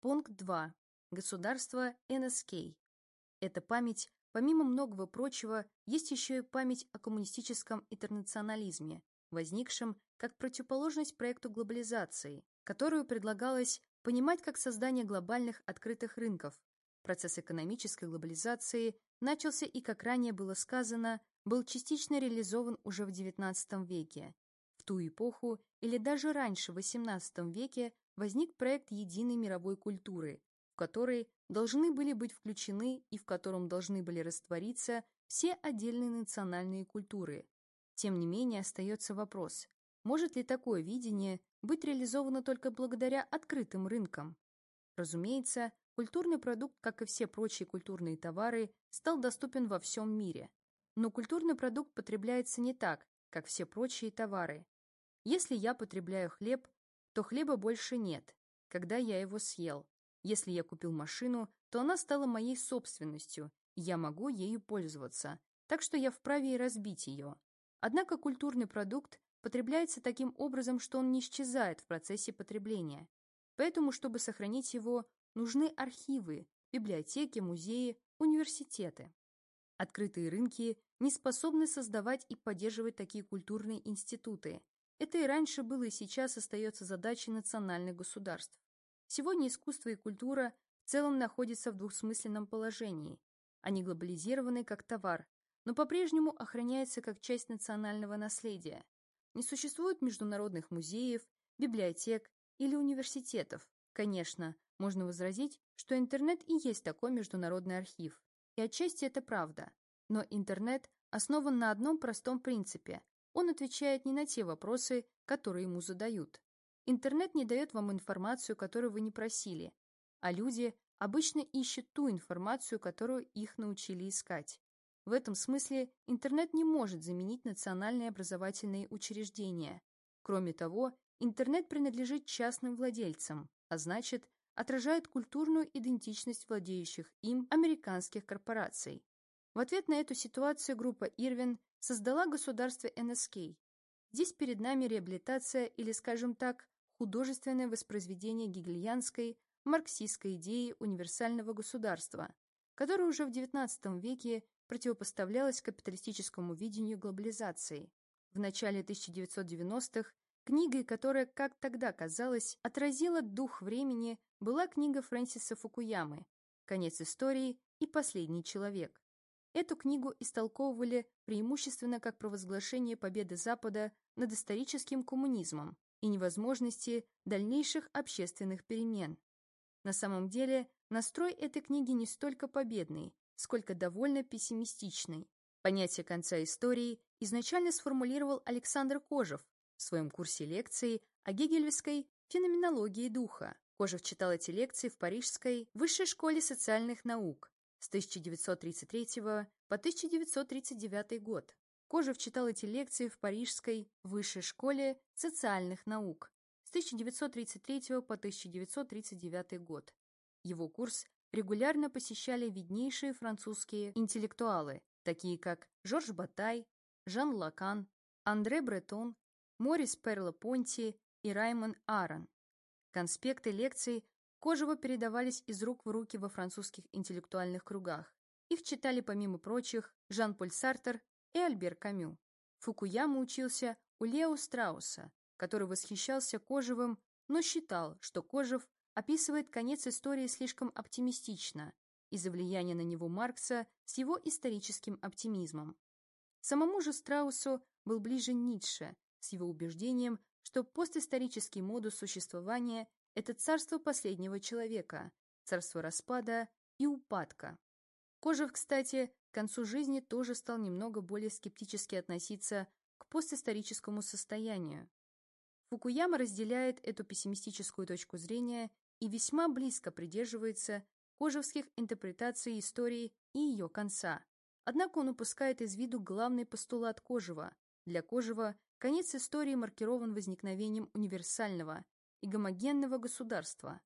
Пункт 2. Государство НСК. Эта память, помимо многого прочего, есть еще и память о коммунистическом интернационализме, возникшем как противоположность проекту глобализации, которую предлагалось понимать как создание глобальных открытых рынков. Процесс экономической глобализации начался и, как ранее было сказано, был частично реализован уже в XIX веке. В ту эпоху или даже раньше, в XVIII веке, возник проект единой мировой культуры, в который должны были быть включены и в котором должны были раствориться все отдельные национальные культуры. Тем не менее, остается вопрос, может ли такое видение быть реализовано только благодаря открытым рынкам? Разумеется, культурный продукт, как и все прочие культурные товары, стал доступен во всем мире. Но культурный продукт потребляется не так, как все прочие товары. Если я потребляю хлеб, то хлеба больше нет, когда я его съел. Если я купил машину, то она стала моей собственностью, я могу ею пользоваться, так что я вправе и разбить ее. Однако культурный продукт потребляется таким образом, что он не исчезает в процессе потребления. Поэтому, чтобы сохранить его, нужны архивы, библиотеки, музеи, университеты. Открытые рынки не способны создавать и поддерживать такие культурные институты. Это и раньше было, и сейчас остается задачей национальных государств. Сегодня искусство и культура в целом находятся в двухсмысленном положении. Они глобализированы как товар, но по-прежнему охраняются как часть национального наследия. Не существует международных музеев, библиотек или университетов. Конечно, можно возразить, что интернет и есть такой международный архив. И отчасти это правда. Но интернет основан на одном простом принципе. Он отвечает не на те вопросы, которые ему задают. Интернет не дает вам информацию, которую вы не просили, а люди обычно ищут ту информацию, которую их научили искать. В этом смысле интернет не может заменить национальные образовательные учреждения. Кроме того, интернет принадлежит частным владельцам, а значит, отражает культурную идентичность владеющих им американских корпораций. В ответ на эту ситуацию группа Ирвин создала государство НСК. Здесь перед нами реабилитация или, скажем так, художественное воспроизведение гегельянской, марксистской идеи универсального государства, которое уже в XIX веке противопоставлялась капиталистическому видению глобализации. В начале 1990-х книгой, которая, как тогда казалось, отразила дух времени, была книга Фрэнсиса Фукуямы «Конец истории и последний человек». Эту книгу истолковывали преимущественно как провозглашение победы Запада над историческим коммунизмом и невозможности дальнейших общественных перемен. На самом деле, настрой этой книги не столько победный, сколько довольно пессимистичной. Понятие конца истории изначально сформулировал Александр Кожев в своем курсе лекций о гегелевской феноменологии духа. Кожев читал эти лекции в Парижской Высшей школе социальных наук с 1933 по 1939 год. Кожев читал эти лекции в Парижской Высшей школе социальных наук с 1933 по 1939 год. Его курс регулярно посещали виднейшие французские интеллектуалы, такие как Жорж Батай, Жан Лакан, Андре Бретон, Морис Перло-Понти и Раймон Аарон. Конспекты лекций Кожево передавались из рук в руки во французских интеллектуальных кругах. Их читали, помимо прочих, Жан-Поль Сартер и Альбер Камю. Фукуяма учился у Лео Страуса, который восхищался Кожевым, но считал, что Кожев описывает конец истории слишком оптимистично из-за влияния на него Маркса с его историческим оптимизмом. Самому же Страусу был ближе Ницше с его убеждением, что постисторический модус существования – это царство последнего человека, царство распада и упадка. Кожев, кстати, к концу жизни тоже стал немного более скептически относиться к постисторическому состоянию. Фукуяма разделяет эту пессимистическую точку зрения и весьма близко придерживается кожевских интерпретаций истории и ее конца. Однако он упускает из виду главный постулат Кожева. Для Кожева конец истории маркирован возникновением универсального и гомогенного государства.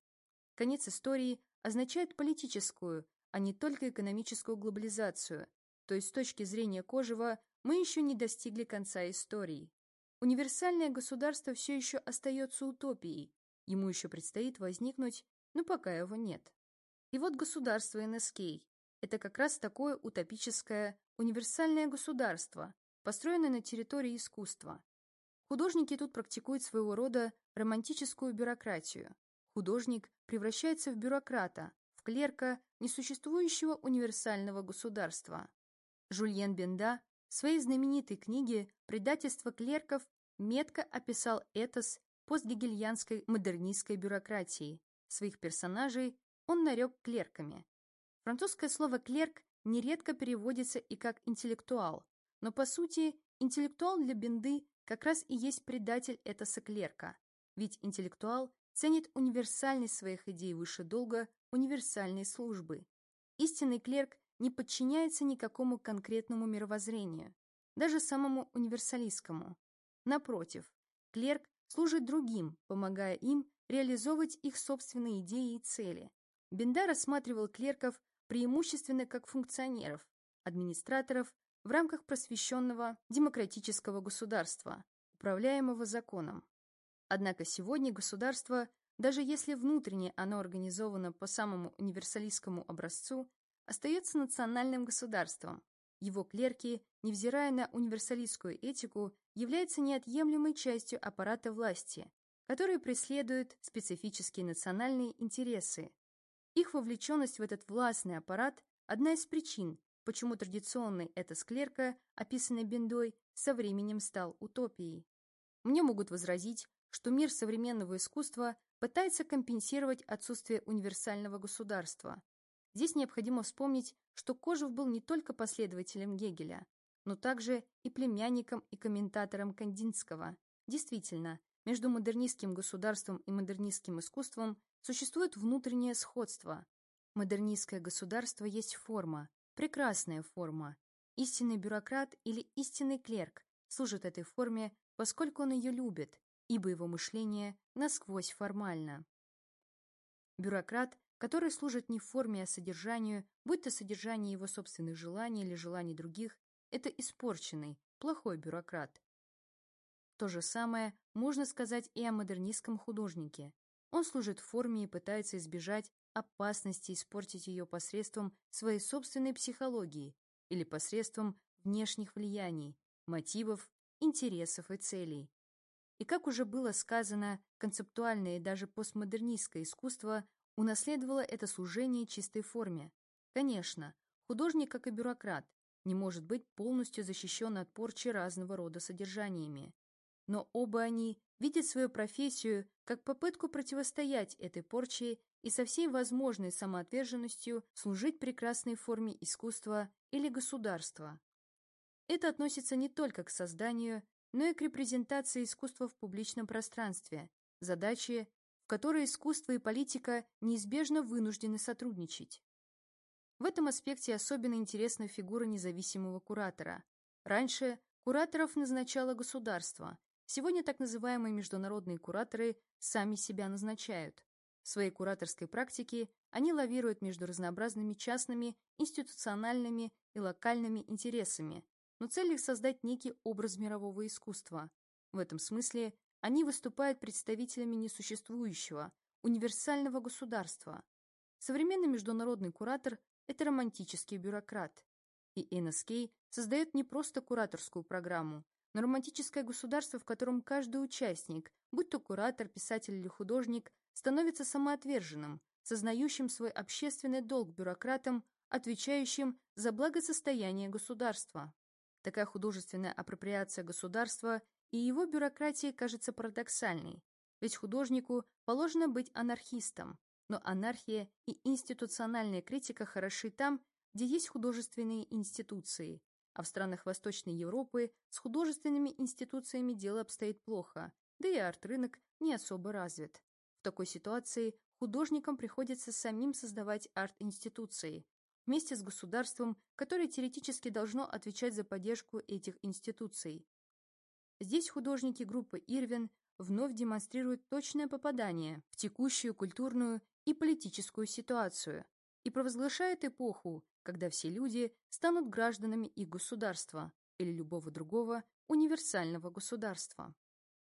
Конец истории означает политическую, а не только экономическую глобализацию, то есть с точки зрения Кожева мы еще не достигли конца истории. Универсальное государство все еще остается утопией, Ему еще предстоит возникнуть но пока его нет. И вот государство НСК – это как раз такое утопическое, универсальное государство, построенное на территории искусства. Художники тут практикуют своего рода романтическую бюрократию. Художник превращается в бюрократа, в клерка несуществующего универсального государства. Жульен Бенда в своей знаменитой книге «Предательство клерков» метко описал этос постгегельянской модернистской бюрократии. Своих персонажей он нарек клерками. Французское слово «клерк» нередко переводится и как «интеллектуал», но по сути интеллектуал для Бенды как раз и есть предатель этоса клерка, ведь интеллектуал ценит универсальность своих идей выше долга универсальной службы. Истинный клерк не подчиняется никакому конкретному мировоззрению, даже самому универсалистскому. Напротив, клерк служит другим, помогая им реализовывать их собственные идеи и цели. Бенда рассматривал клерков преимущественно как функционеров, администраторов в рамках просвещенного демократического государства, управляемого законом. Однако сегодня государство, даже если внутренне оно организовано по самому универсалистскому образцу, остается национальным государством. Его клерки, невзирая на универсалистскую этику, являются неотъемлемой частью аппарата власти, который преследует специфические национальные интересы. Их вовлеченность в этот властный аппарат – одна из причин, почему традиционный этос клерка, описанный Бендой, со временем стал утопией. Мне могут возразить, что мир современного искусства пытается компенсировать отсутствие универсального государства. Здесь необходимо вспомнить, что Кожев был не только последователем Гегеля, но также и племянником и комментатором Кандинского. Действительно, между модернистским государством и модернистским искусством существует внутреннее сходство. Модернистское государство есть форма, Прекрасная форма. Истинный бюрократ или истинный клерк служит этой форме, поскольку он ее любит, ибо его мышление насквозь формально. Бюрократ, который служит не форме, а содержанию, будь то содержание его собственных желаний или желаний других, это испорченный, плохой бюрократ. То же самое можно сказать и о модернистском художнике. Он служит форме и пытается избежать опасности испортить ее посредством своей собственной психологии или посредством внешних влияний, мотивов, интересов и целей. И как уже было сказано, концептуальное и даже постмодернистское искусство унаследовало это служение чистой форме. Конечно, художник, как и бюрократ, не может быть полностью защищен от порчи разного рода содержаниями. Но оба они видят свою профессию как попытку противостоять этой порче и со всей возможной самоотверженностью служить прекрасной форме искусства или государства. Это относится не только к созданию, но и к репрезентации искусства в публичном пространстве, задачи, в которой искусство и политика неизбежно вынуждены сотрудничать. В этом аспекте особенно интересна фигура независимого куратора. Раньше кураторов назначало государство, сегодня так называемые международные кураторы сами себя назначают. В своей кураторской практике они лавируют между разнообразными частными, институциональными и локальными интересами, но цель их создать некий образ мирового искусства. В этом смысле они выступают представителями несуществующего, универсального государства. Современный международный куратор – это романтический бюрократ. И НСК создает не просто кураторскую программу, но романтическое государство, в котором каждый участник, будь то куратор, писатель или художник, становится самоотверженным, сознающим свой общественный долг бюрократом, отвечающим за благосостояние государства. Такая художественная апроприация государства и его бюрократии кажется парадоксальной, ведь художнику положено быть анархистом, но анархия и институциональная критика хороши там, где есть художественные институции, а в странах Восточной Европы с художественными институциями дело обстоит плохо, да и арт-рынок не особо развит. В такой ситуации художникам приходится самим создавать арт-институции, вместе с государством, которое теоретически должно отвечать за поддержку этих институций. Здесь художники группы Ирвин вновь демонстрируют точное попадание в текущую культурную и политическую ситуацию и провозглашают эпоху, когда все люди станут гражданами их государства или любого другого универсального государства.